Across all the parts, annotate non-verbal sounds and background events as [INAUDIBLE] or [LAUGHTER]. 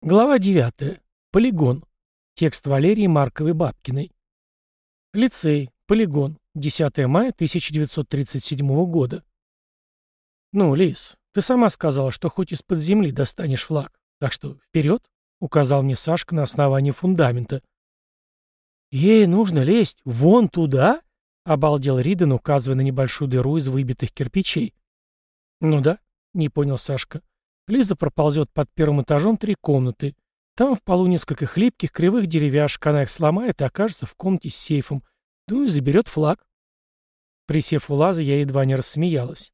Глава 9. Полигон. Текст Валерии Марковой Бабкиной. Лицей. Полигон. 10 мая 1937 года. «Ну, Лис, ты сама сказала, что хоть из-под земли достанешь флаг. Так что вперед!» — указал мне Сашка на основании фундамента. «Ей нужно лезть вон туда?» — обалдел Риден, указывая на небольшую дыру из выбитых кирпичей. «Ну да», — не понял Сашка. Лиза проползет под первым этажом три комнаты. Там в полу несколько хлипких, кривых деревяшек, она их сломает и окажется в комнате с сейфом. Ну и заберет флаг. Присев у лаза, я едва не рассмеялась.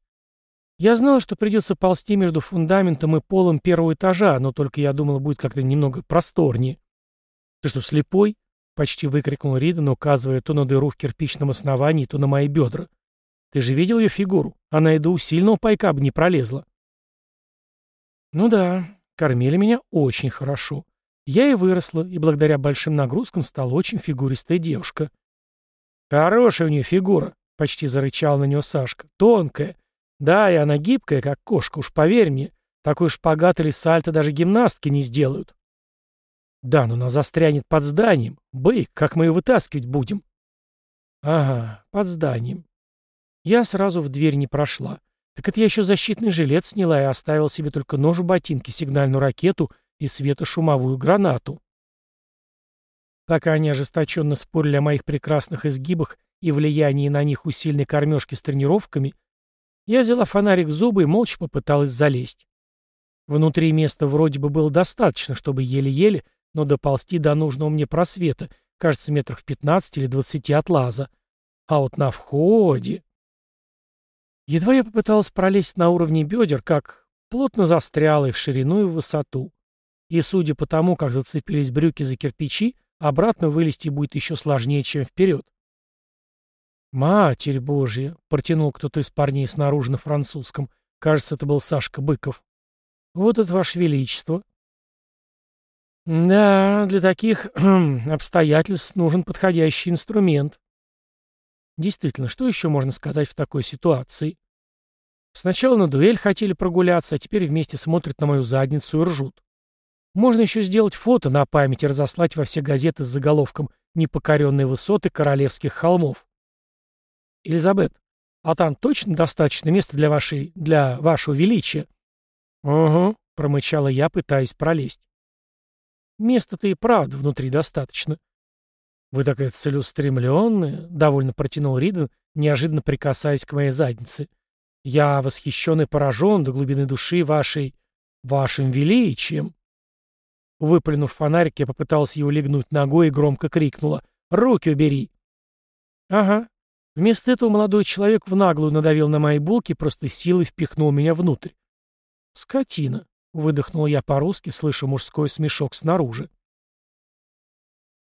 Я знала, что придется ползти между фундаментом и полом первого этажа, но только я думала, будет как-то немного просторнее. «Ты что, слепой?» — почти выкрикнул Риден, указывая то на дыру в кирпичном основании, то на мои бедра. «Ты же видел ее фигуру? Она и до усильного пайка бы не пролезла». Ну да, кормили меня очень хорошо. Я и выросла, и благодаря большим нагрузкам стала очень фигуристая девушка. Хорошая у нее фигура, почти зарычал на нее Сашка. Тонкая. Да, и она гибкая, как кошка, уж поверь мне. Такой шпагат или сальто даже гимнастки не сделают. Да, но она застрянет под зданием. Бык, как мы ее вытаскивать будем? Ага, под зданием. Я сразу в дверь не прошла. Так это я еще защитный жилет сняла и оставил себе только нож в ботинке, сигнальную ракету и светошумовую гранату. Пока они ожесточенно спорили о моих прекрасных изгибах и влиянии на них усиленной кормежки с тренировками, я взяла фонарик в зубы и молча попыталась залезть. Внутри места вроде бы было достаточно, чтобы еле-еле, но доползти до нужного мне просвета, кажется, метров 15 или 20 от лаза. А вот на входе... Едва я попыталась пролезть на уровне бедер, как плотно застряла и в ширину, и в высоту. И, судя по тому, как зацепились брюки за кирпичи, обратно вылезти будет еще сложнее, чем вперед. «Матерь Божья!» — протянул кто-то из парней снаружи на французском. Кажется, это был Сашка Быков. «Вот это ваше величество!» «Да, для таких [CLEARS THROAT] обстоятельств нужен подходящий инструмент», Действительно, что еще можно сказать в такой ситуации? Сначала на дуэль хотели прогуляться, а теперь вместе смотрят на мою задницу и ржут. Можно еще сделать фото на память и разослать во все газеты с заголовком «Непокоренные высоты королевских холмов». Элизабет, а там точно достаточно места для вашей... для вашего величия? Угу, промычала я, пытаясь пролезть. Места-то и правда внутри достаточно. «Вы такая целеустремленная», — довольно протянул Риден, неожиданно прикасаясь к моей заднице. «Я восхищен и поражен до глубины души вашей... вашим величием». Выплюнув фонарик, я попытался его легнуть ногой и громко крикнула. «Руки убери!» «Ага». Вместо этого молодой человек в наглую надавил на мои булки просто силой впихнул меня внутрь. «Скотина», — выдохнул я по-русски, слыша мужской смешок снаружи.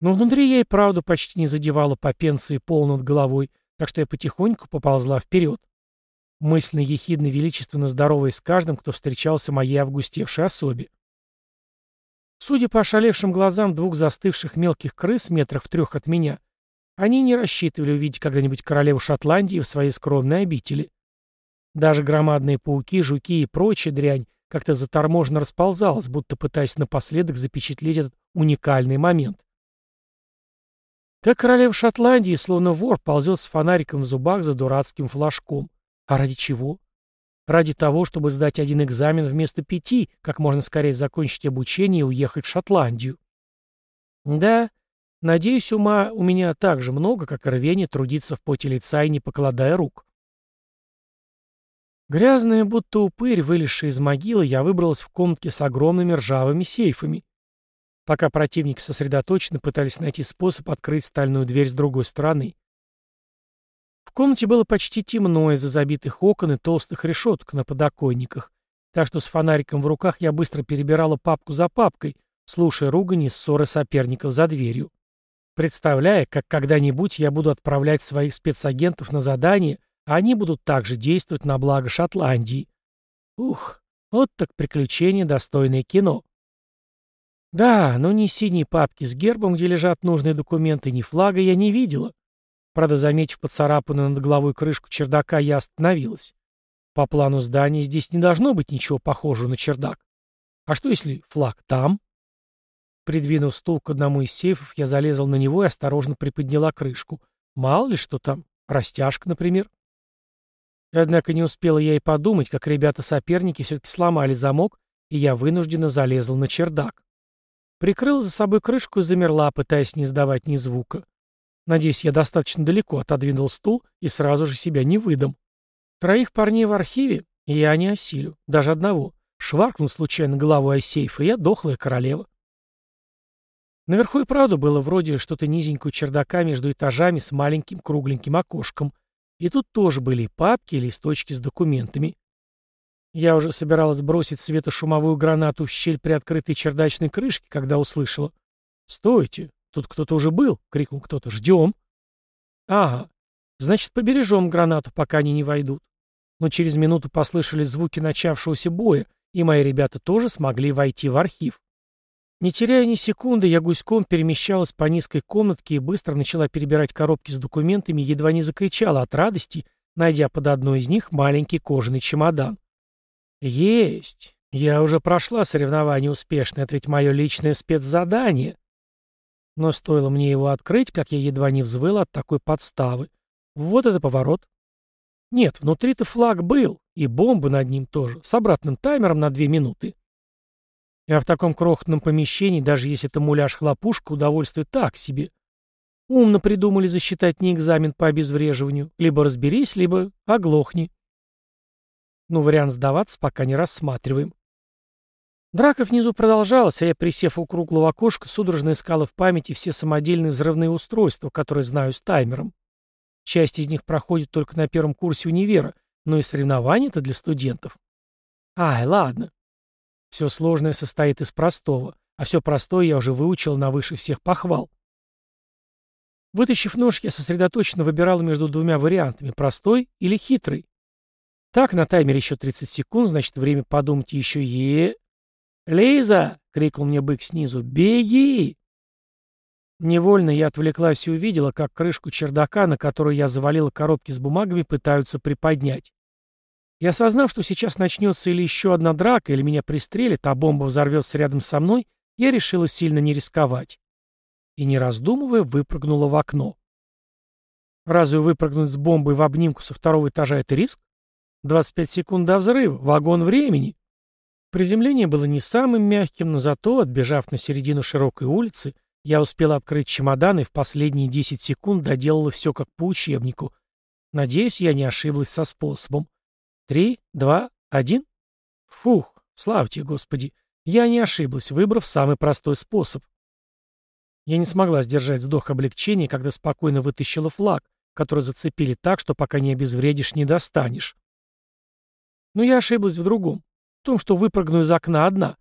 Но внутри я и правду почти не задевала по пенции пол над головой, так что я потихоньку поползла вперед. Мысленно ехидно величественно здоровой с каждым, кто встречался моей августевшей особе. Судя по ошалевшим глазам двух застывших мелких крыс метрах в трех от меня, они не рассчитывали увидеть когда-нибудь королеву Шотландии в своей скромной обители. Даже громадные пауки, жуки и прочая дрянь как-то заторможенно расползалась, будто пытаясь напоследок запечатлеть этот уникальный момент. Как королева Шотландии, словно вор, ползет с фонариком в зубах за дурацким флажком. А ради чего? Ради того, чтобы сдать один экзамен вместо пяти, как можно скорее закончить обучение и уехать в Шотландию. Да, надеюсь, ума у меня так же много, как рвение трудиться в поте лица и не покладая рук. Грязная, будто упырь, вылезшая из могилы, я выбралась в комнатке с огромными ржавыми сейфами пока противники сосредоточенно пытались найти способ открыть стальную дверь с другой стороны. В комнате было почти темно из-за забитых окон и толстых решеток на подоконниках, так что с фонариком в руках я быстро перебирала папку за папкой, слушая ругань и ссоры соперников за дверью. Представляя, как когда-нибудь я буду отправлять своих спецагентов на задание, а они будут также действовать на благо Шотландии. Ух, вот так приключение, достойное кино. Да, но ни синей папки с гербом, где лежат нужные документы, ни флага я не видела. Правда, заметив поцарапанную над головой крышку чердака, я остановилась. По плану здания здесь не должно быть ничего похожего на чердак. А что если флаг там? Придвинув стул к одному из сейфов, я залезал на него и осторожно приподняла крышку. Мало ли что там, растяжка, например. Однако не успела я и подумать, как ребята-соперники все-таки сломали замок, и я вынужденно залезла на чердак. Прикрыла за собой крышку и замерла, пытаясь не сдавать ни звука. Надеюсь, я достаточно далеко отодвинул стул и сразу же себя не выдам. Троих парней в архиве я не осилю, даже одного. Шваркнул случайно головой о сейф, и я дохлая королева. Наверху и правда было вроде что-то низенькое чердака между этажами с маленьким кругленьким окошком. И тут тоже были папки и листочки с документами. Я уже собиралась бросить светошумовую гранату в щель при открытой чердачной крышке, когда услышала. «Стойте! Тут кто-то уже был!» — крикнул кто-то. «Ждем!» «Ага. Значит, побережем гранату, пока они не войдут». Но через минуту послышались звуки начавшегося боя, и мои ребята тоже смогли войти в архив. Не теряя ни секунды, я гуськом перемещалась по низкой комнатке и быстро начала перебирать коробки с документами, едва не закричала от радости, найдя под одной из них маленький кожаный чемодан. «Есть! Я уже прошла соревнование успешно, это ведь мое личное спецзадание!» Но стоило мне его открыть, как я едва не взвыл от такой подставы. Вот это поворот. Нет, внутри-то флаг был, и бомбы над ним тоже, с обратным таймером на две минуты. А в таком крохотном помещении, даже если это муляж-хлопушка, удовольствие так себе. Умно придумали засчитать не экзамен по обезвреживанию. Либо разберись, либо оглохни. Ну, вариант сдаваться пока не рассматриваем. Драка внизу продолжалась, а я, присев у круглого окошка, судорожно искала в памяти все самодельные взрывные устройства, которые знаю с таймером. Часть из них проходит только на первом курсе универа, но и соревнования-то для студентов. Ай, ладно. Все сложное состоит из простого, а все простое я уже выучил на выше всех похвал. Вытащив нож, я сосредоточенно выбирал между двумя вариантами, простой или хитрый. Так, на таймере еще 30 секунд, значит, время подумать еще е... «Лиза!» — крикнул мне бык снизу. «Беги!» Невольно я отвлеклась и увидела, как крышку чердака, на которую я завалила коробки с бумагами, пытаются приподнять. И осознав, что сейчас начнется или еще одна драка, или меня пристрелят, а бомба взорвется рядом со мной, я решила сильно не рисковать. И, не раздумывая, выпрыгнула в окно. Разве выпрыгнуть с бомбой в обнимку со второго этажа — это риск? 25 секунд до взрыва, вагон времени. Приземление было не самым мягким, но зато, отбежав на середину широкой улицы, я успел открыть чемодан и в последние 10 секунд доделала все как по учебнику. Надеюсь, я не ошиблась со способом. Три, два, один. Фух, славьте, Господи. Я не ошиблась, выбрав самый простой способ. Я не смогла сдержать вздох облегчения, когда спокойно вытащила флаг, который зацепили так, что пока не обезвредишь, не достанешь. Но я ошиблась в другом. В том, что выпрыгну из окна одна.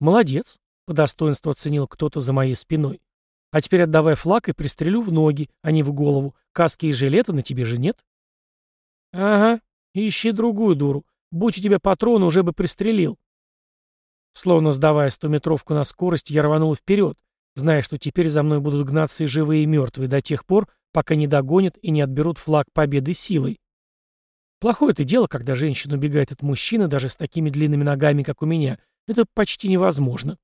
Молодец, по достоинству оценил кто-то за моей спиной. А теперь отдавай флаг и пристрелю в ноги, а не в голову. Каски и жилета на тебе же нет? Ага, Ищи другую дуру. Будь у тебя патрон, уже бы пристрелил. Словно сдавая стометровку на скорость, я рванул вперед, зная, что теперь за мной будут гнаться и живые, и мертвые до тех пор, пока не догонят и не отберут флаг победы силой. Плохое это дело, когда женщина убегает от мужчины даже с такими длинными ногами, как у меня. Это почти невозможно.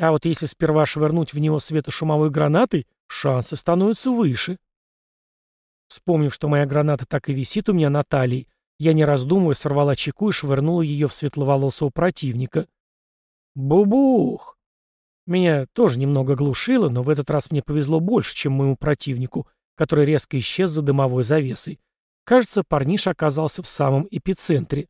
А вот если сперва швырнуть в него светошумовой гранатой, шансы становятся выше. Вспомнив, что моя граната так и висит у меня на талии, я, не раздумывая, сорвала чеку и швырнула ее в светловолосого противника. Бубух! Меня тоже немного глушило, но в этот раз мне повезло больше, чем моему противнику, который резко исчез за дымовой завесой. Кажется, парниш оказался в самом эпицентре.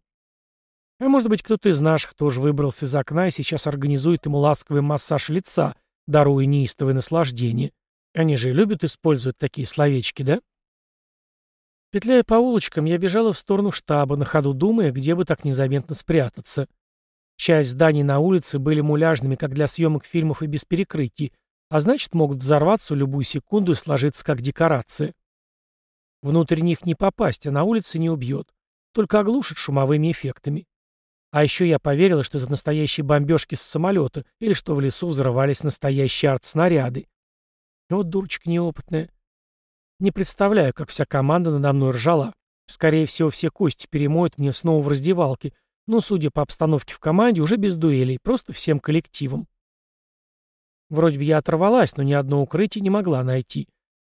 А может быть, кто-то из наших тоже выбрался из окна и сейчас организует ему ласковый массаж лица, даруя неистовое наслаждение. Они же любят использовать такие словечки, да? Петляя по улочкам, я бежала в сторону штаба, на ходу думая, где бы так незаметно спрятаться. Часть зданий на улице были муляжными, как для съемок фильмов и без перекрытий, а значит, могут взорваться любую секунду и сложиться как декорация. Внутрь них не попасть, а на улице не убьет. Только оглушит шумовыми эффектами. А еще я поверила, что это настоящие бомбежки с самолета, или что в лесу взрывались настоящие артснаряды. Вот дурочка неопытная. Не представляю, как вся команда надо мной ржала. Скорее всего, все кости перемоют мне снова в раздевалке, но, судя по обстановке в команде, уже без дуэлей, просто всем коллективом. Вроде бы я оторвалась, но ни одно укрытие не могла найти.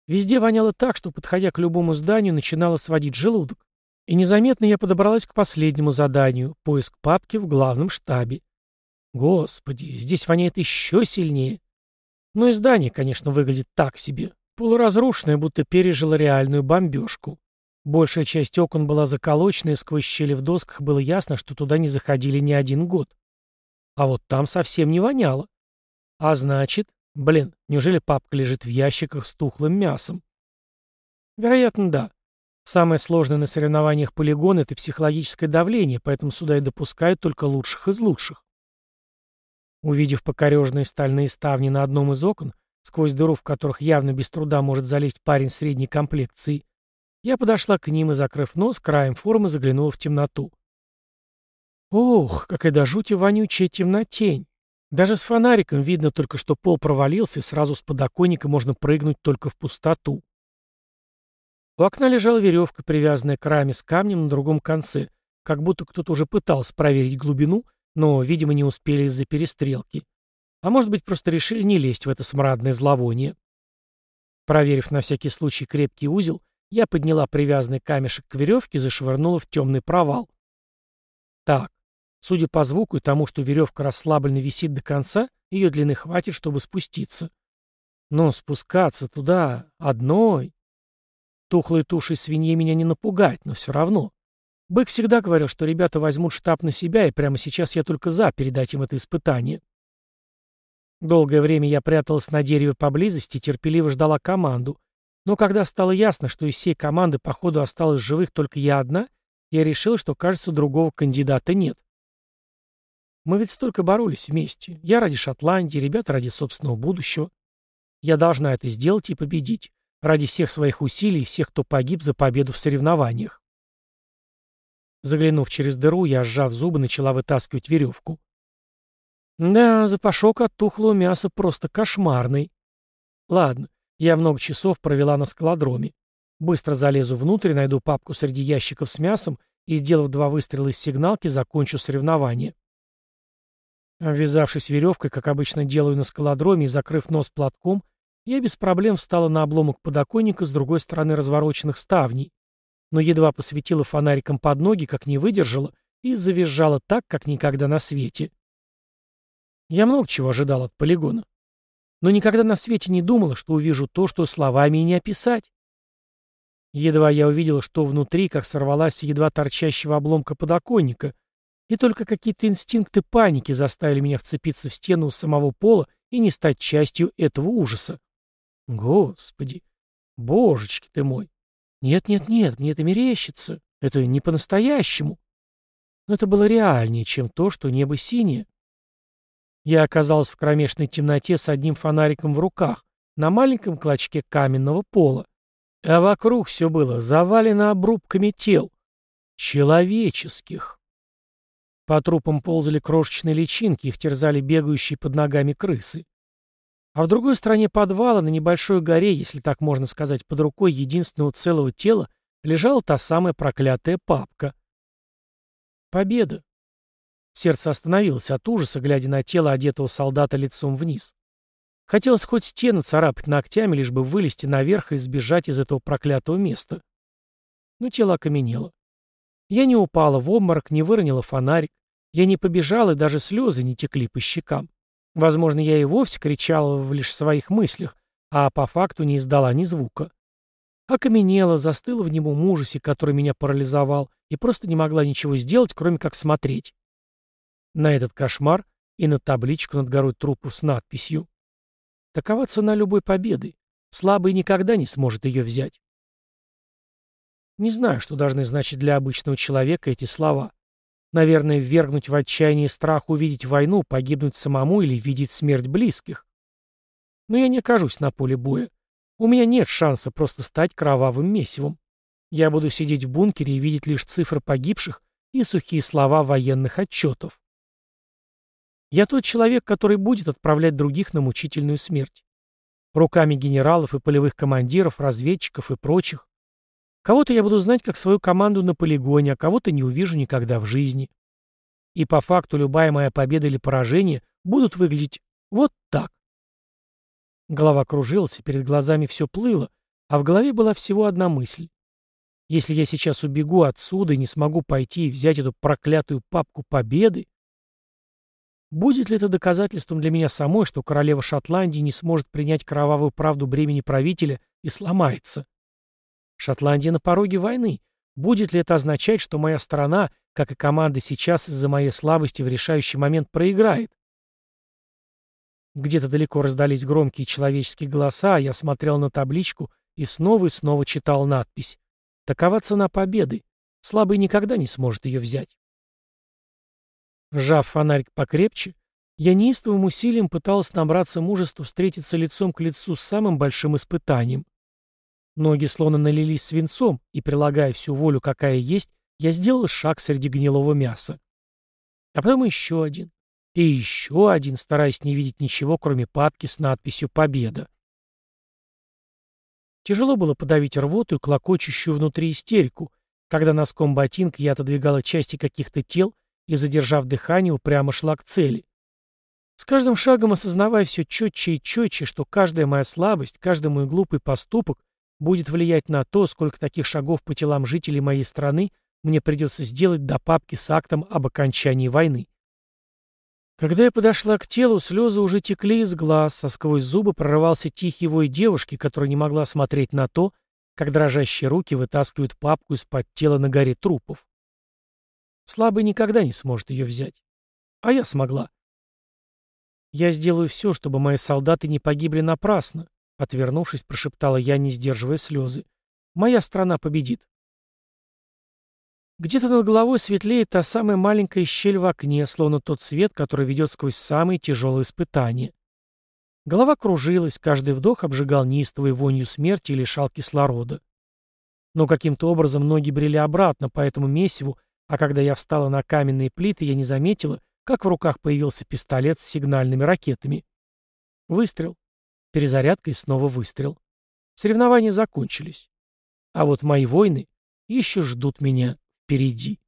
Везде воняло так, что, подходя к любому зданию, начинало сводить желудок. И незаметно я подобралась к последнему заданию — поиск папки в главном штабе. Господи, здесь воняет еще сильнее. Ну и здание, конечно, выглядит так себе. Полуразрушенное, будто пережило реальную бомбежку. Большая часть окон была заколочена, и сквозь щели в досках было ясно, что туда не заходили ни один год. А вот там совсем не воняло. А значит, блин, неужели папка лежит в ящиках с тухлым мясом? Вероятно, да. Самое сложное на соревнованиях полигон — это психологическое давление, поэтому сюда и допускают только лучших из лучших. Увидев покореженные стальные ставни на одном из окон, сквозь дыру в которых явно без труда может залезть парень средней комплекции, я подошла к ним и, закрыв нос, краем формы заглянула в темноту. Ох, какая до жути вонючая темнотень! Даже с фонариком видно только, что пол провалился, и сразу с подоконника можно прыгнуть только в пустоту. У окна лежала веревка, привязанная к раме с камнем на другом конце, как будто кто-то уже пытался проверить глубину, но, видимо, не успели из-за перестрелки. А может быть, просто решили не лезть в это смрадное зловоние. Проверив на всякий случай крепкий узел, я подняла привязанный камешек к веревке и зашвырнула в темный провал. Так, Судя по звуку и тому, что веревка расслабленно висит до конца, ее длины хватит, чтобы спуститься. Но спускаться туда одной... Тухлой тушей свиньи меня не напугать, но все равно. Бык всегда говорил, что ребята возьмут штаб на себя, и прямо сейчас я только за передать им это испытание. Долгое время я пряталась на дереве поблизости и терпеливо ждала команду. Но когда стало ясно, что из всей команды, походу, осталась живых только я одна, я решил, что, кажется, другого кандидата нет. Мы ведь столько боролись вместе. Я ради Шотландии, ребята ради собственного будущего. Я должна это сделать и победить. Ради всех своих усилий и всех, кто погиб за победу в соревнованиях. Заглянув через дыру, я, сжав зубы, начала вытаскивать веревку. Да, запашок от тухлого мяса просто кошмарный. Ладно, я много часов провела на скалодроме. Быстро залезу внутрь, найду папку среди ящиков с мясом и, сделав два выстрела из сигналки, закончу соревнование. Обвязавшись веревкой, как обычно делаю на скалодроме, и закрыв нос платком, я без проблем встала на обломок подоконника с другой стороны развороченных ставней, но едва посветила фонариком под ноги, как не выдержала, и завизжала так, как никогда на свете. Я много чего ожидал от полигона. Но никогда на свете не думала, что увижу то, что словами и не описать. Едва я увидела, что внутри, как сорвалась едва торчащего обломка подоконника — и только какие-то инстинкты паники заставили меня вцепиться в стену у самого пола и не стать частью этого ужаса. Господи, божечки ты мой. Нет-нет-нет, мне это мерещится. Это не по-настоящему. Но это было реальнее, чем то, что небо синее. Я оказался в кромешной темноте с одним фонариком в руках, на маленьком клочке каменного пола. А вокруг все было завалено обрубками тел. Человеческих. По трупам ползали крошечные личинки, их терзали бегающие под ногами крысы. А в другой стороне подвала, на небольшой горе, если так можно сказать, под рукой единственного целого тела, лежала та самая проклятая папка. Победа. Сердце остановилось от ужаса, глядя на тело одетого солдата лицом вниз. Хотелось хоть стены царапать ногтями, лишь бы вылезти наверх и сбежать из этого проклятого места. Но тело окаменело. Я не упала в обморок, не выронила фонарик. Я не побежал, и даже слезы не текли по щекам. Возможно, я и вовсе кричала в лишь своих мыслях, а по факту не издала ни звука. Окаменела, застыла в немом ужасе, который меня парализовал, и просто не могла ничего сделать, кроме как смотреть. На этот кошмар и на табличку над горой трупов с надписью. Такова цена любой победы. Слабый никогда не сможет ее взять. Не знаю, что должны значить для обычного человека эти слова. Наверное, ввергнуть в отчаяние страх увидеть войну, погибнуть самому или видеть смерть близких. Но я не окажусь на поле боя. У меня нет шанса просто стать кровавым месивом. Я буду сидеть в бункере и видеть лишь цифры погибших и сухие слова военных отчетов. Я тот человек, который будет отправлять других на мучительную смерть. Руками генералов и полевых командиров, разведчиков и прочих. Кого-то я буду знать как свою команду на полигоне, а кого-то не увижу никогда в жизни. И по факту любая моя победа или поражение будут выглядеть вот так. Голова кружилась, перед глазами все плыло, а в голове была всего одна мысль. Если я сейчас убегу отсюда и не смогу пойти и взять эту проклятую папку победы, будет ли это доказательством для меня самой, что королева Шотландии не сможет принять кровавую правду бремени правителя и сломается? Шотландия на пороге войны. Будет ли это означать, что моя страна, как и команда сейчас из-за моей слабости в решающий момент проиграет? Где-то далеко раздались громкие человеческие голоса, а я смотрел на табличку и снова и снова читал надпись. Такова цена победы. Слабый никогда не сможет ее взять. Сжав фонарик покрепче, я неистовым усилием пытался набраться мужества встретиться лицом к лицу с самым большим испытанием. Ноги словно налились свинцом, и, прилагая всю волю, какая есть, я сделал шаг среди гнилого мяса. А потом еще один. И еще один, стараясь не видеть ничего, кроме папки с надписью «Победа». Тяжело было подавить рвоту и клокочущую внутри истерику, когда носком ботинка я отодвигала части каких-то тел и, задержав дыхание, упрямо шла к цели. С каждым шагом осознавая все четче и четче, что каждая моя слабость, каждый мой глупый поступок будет влиять на то, сколько таких шагов по телам жителей моей страны мне придется сделать до папки с актом об окончании войны. Когда я подошла к телу, слезы уже текли из глаз, а сквозь зубы прорывался тихий вой девушки, которая не могла смотреть на то, как дрожащие руки вытаскивают папку из-под тела на горе трупов. Слабый никогда не сможет ее взять. А я смогла. «Я сделаю все, чтобы мои солдаты не погибли напрасно», — отвернувшись, прошептала я, не сдерживая слезы. «Моя страна победит». Где-то над головой светлеет та самая маленькая щель в окне, словно тот свет, который ведет сквозь самые тяжелые испытания. Голова кружилась, каждый вдох обжигал неистовой вонью смерти и лишал кислорода. Но каким-то образом ноги брели обратно по этому месиву, а когда я встала на каменные плиты, я не заметила, как в руках появился пистолет с сигнальными ракетами. Выстрел. Перезарядка и снова выстрел. Соревнования закончились. А вот мои войны еще ждут меня впереди.